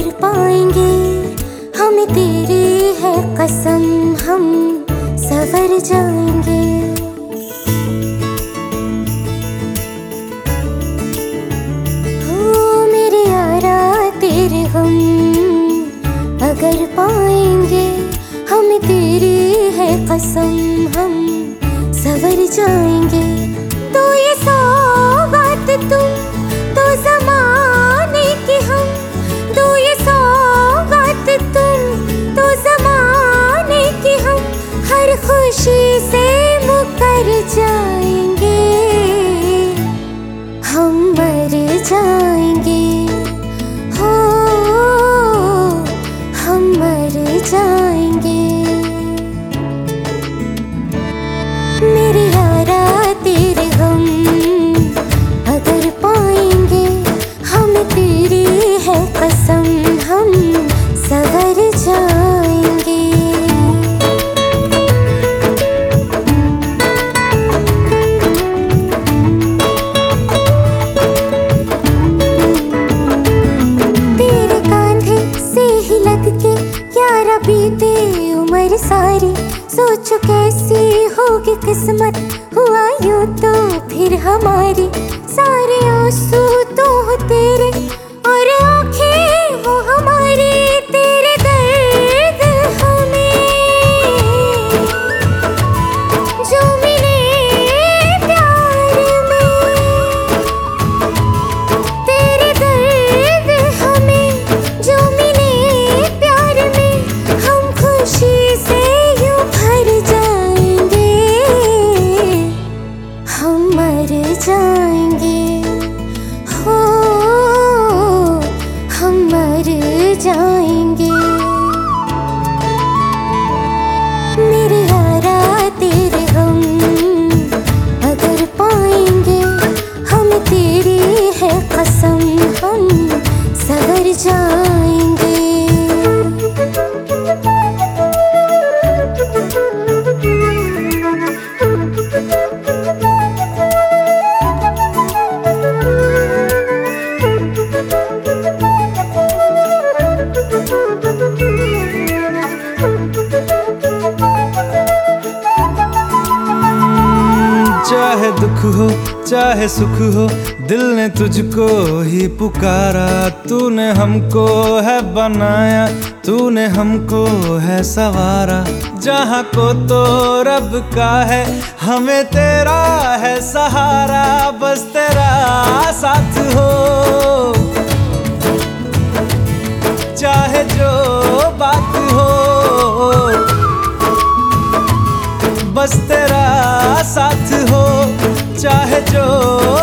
जाएँगे हमें तेरी है कसम, हम सवर जाएँगे। हो मेरे यारा, तेरे हम अगर पाएँगे। हमें तेरी है कसम, हम सवर जाएँगे। तो ये सौगात तुम खुशी से मुकर जाएँगे। हम मर जाएँगे। हो हम मर जाएँगे। बीते उम्र सारी। सोचो कैसी होगी किस्मत। हुआ यूँ तो फिर हमारी। सारे आँसू मर जाएँगे। हो, हम मर जाएँगे। मेरे यारा तेरे हम अगर पाएँगे, हम तेरी है कसम, हम सवर जाएँगे। दुख हो, चाहे सुख हो, दिल ने तुझको ही पुकारा। तूने हमको है बनाया, तूने हमको है सवारा। जहाँ को तो रब का है, हमें तेरा है सहारा। बस तेरा साथ हो। चाहे जो बात चाहे जो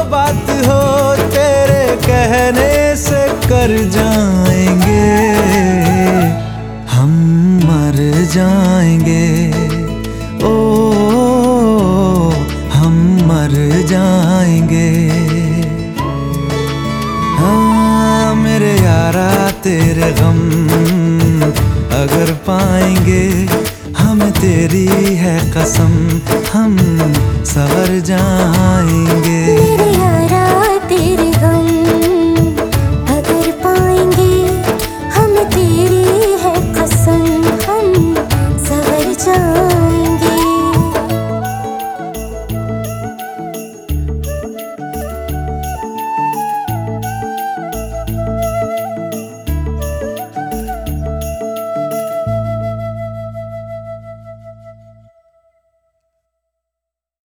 बात हो, तेरे कहने से कर जाएँगे। हम मर जाएँगे। ओ, हम मर जाएँगे। हाँ मेरे यारा, तेरे गम अगर पाएँगे, हम तेरी है कसम, हम सवर जाएँगे